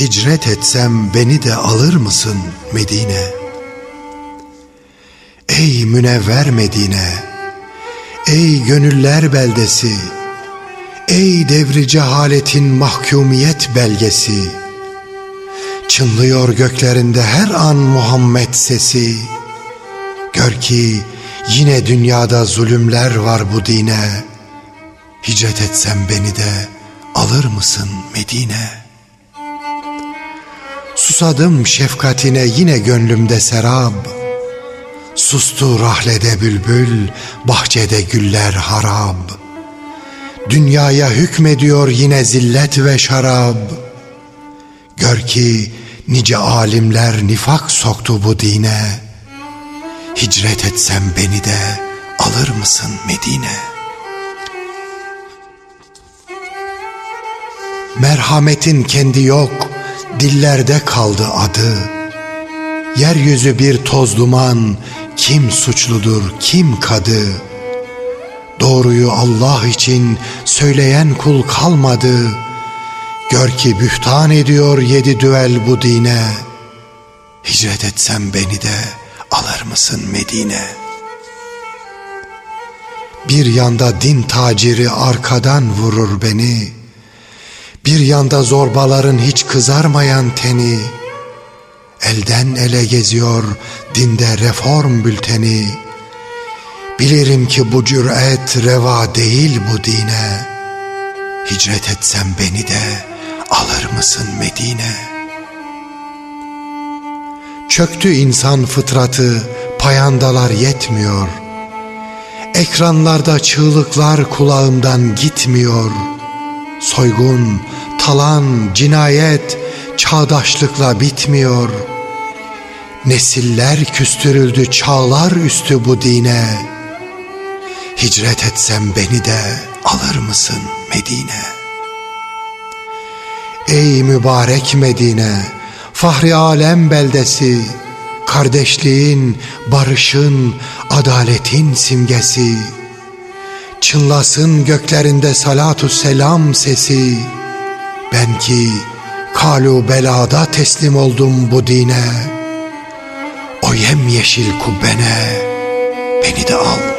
Hicret etsem beni de alır mısın Medine? Ey münevver Medine, ey gönüller beldesi, ey devri cehaletin mahkumiyet belgesi, çınlıyor göklerinde her an Muhammed sesi, gör ki yine dünyada zulümler var bu dine, hicret etsem beni de alır mısın Medine?'' Susadım şefkatine yine gönlümde serab Sustu rahlede bülbül, bahçede güller harab. Dünyaya hükmediyor yine zillet ve şarab. Gör ki nice alimler nifak soktu bu dine. Hicret etsem beni de alır mısın Medine? Merhametin kendi yok, dillerde kaldı adı. Yeryüzü bir toz duman, kim suçludur, kim kadı? Doğruyu Allah için söyleyen kul kalmadı. Gör ki bühtan ediyor yedi düvel bu dine. Hicret etsem beni de alır mısın Medine? Bir yanda din taciri arkadan vurur beni.'' Bir yanda zorbaların hiç kızarmayan teni, Elden ele geziyor dinde reform bülteni. Bilirim ki bu cüret reva değil bu dine. Hicret etsem beni de alır mısın Medine? Çöktü insan fıtratı, payandalar yetmiyor. Ekranlarda çığlıklar kulağımdan gitmiyor.'' Soygun, talan, cinayet çağdaşlıkla bitmiyor. Nesiller küstürüldü çağlar üstü bu dine. Hicret etsem beni de alır mısın Medine? Ey mübarek Medine, fahri alem beldesi, kardeşliğin, barışın, adaletin simgesi.'' Çınlasın göklerinde salatu selam sesi. Ben ki kalu belada teslim oldum bu dine. O yemyeşil kubbene beni de al